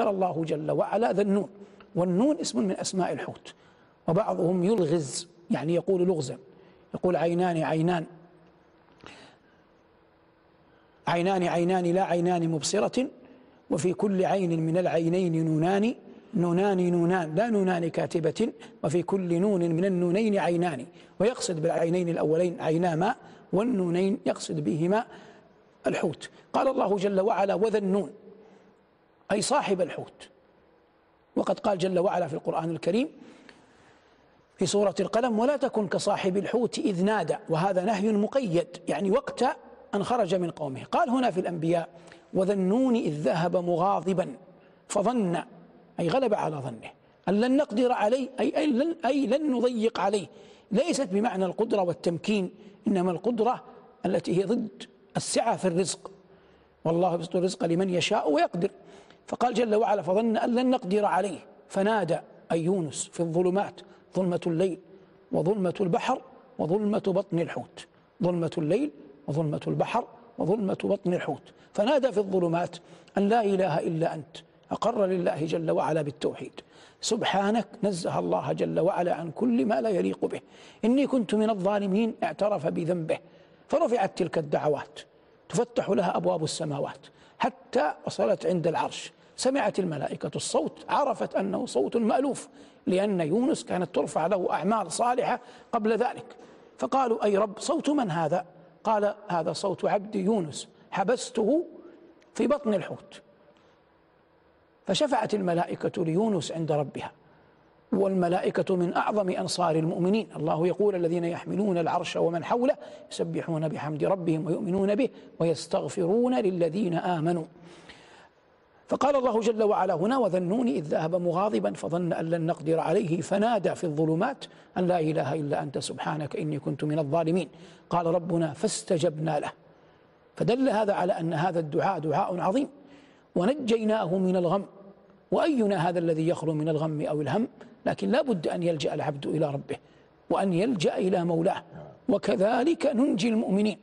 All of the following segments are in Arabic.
ذكر الله جل وعلا ذا النون. والنون اسم من أسماء الحوت. وبعضهم يلغز يعني يقول لغزا. يقول عينان عينان. عينان عينان لا عينان مبصرة وفي كل عين من العينين نونان. نونان نونان لا نونان كاتبة وفي كل نون من النونين عينان. ويقصد بالعينين الأولين عينا ماء والنونين يقصد بهما الحوت. قال الله جل وعلا وذا النون. أي صاحب الحوت. وقد قال جل وعلا في القرآن الكريم في سورة القلم ولا تكن كصاحب الحوت إذ نادى. وهذا نهي مقيد يعني وقت أن خرج من قومه. قال هنا في الأنبياء وذا النون إذ ذهب مغاضبا. فظن أي غلب على ظنه. أن لن نقدر عليه أي, أي, لن, أي لن نضيق عليه. ليست بمعنى القدرة والتمكين إنما القدرة التي هي ضد السعة في الرزق. والله يبسط الرزق لمن يشاء ويقدر. فقال جل وعلا فظن أن لن نقدر عليه. فنادى أي يونس في الظلمات ظلمة الليل وظلمة البحر وظلمة بطن الحوت. ظلمة الليل وظلمة البحر وظلمة بطن الحوت. فنادى في الظلمات أن لا إله إلا أنت. أقر لله جل وعلا بالتوحيد. سبحانك نزه الله جل وعلا عن كل ما لا يليق به. إني كنت من الظالمين اعترف بذنبه. فرفعت تلك الدعوات. تفتح لها أبواب السماوات. حتى وصلت عند العرش. سمعت الملائكة الصوت عرفت أنه صوت مألوف لأن يونس كانت ترفع له أعمال صالحة قبل ذلك. فقالوا أي رب صوت من هذا؟ قال هذا صوت عبد يونس حبسته في بطن الحوت. فشفعت الملائكة ليونس عند ربها والملائكة من أعظم أنصار المؤمنين. الله يقول الذين يحملون العرش ومن حوله يسبحون بحمد ربهم ويؤمنون به ويستغفرون للذين آمنوا. فقال الله جل وعلا هنا وذنون إذ ذهب مغاضبا فظن أن لن نقدر عليه فنادى في الظلمات أن لا إله إلا أنت سبحانك إني كنت من الظالمين. قال ربنا فاستجبنا له. فدل هذا على أن هذا الدعاء دعاء عظيم. ونجيناه من الغم وأينا هذا الذي يخلو من الغم أو الهم؟ لكن لا بد أن يلجأ العبد إلى ربه وأن يلجأ إلى مولاه. وكذلك ننجي المؤمنين.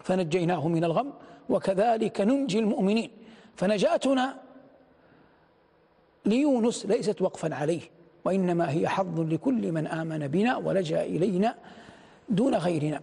فنجيناه من الغم وكذلك ننجي المؤمنين. فنجاتنا ليونس ليست وقفا عليه وإنما هي حظ لكل من آمن بنا ولجأ إلينا دون غيرنا.